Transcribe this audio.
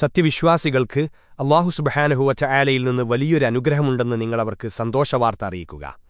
സത്യവിശ്വാസികൾക്ക് അള്ളാഹു സുബഹാനഹുവറ്റ ആലയിൽ നിന്ന് വലിയൊരു അനുഗ്രഹമുണ്ടെന്ന് നിങ്ങളവർക്ക് സന്തോഷവാർത്ത അറിയിക്കുക.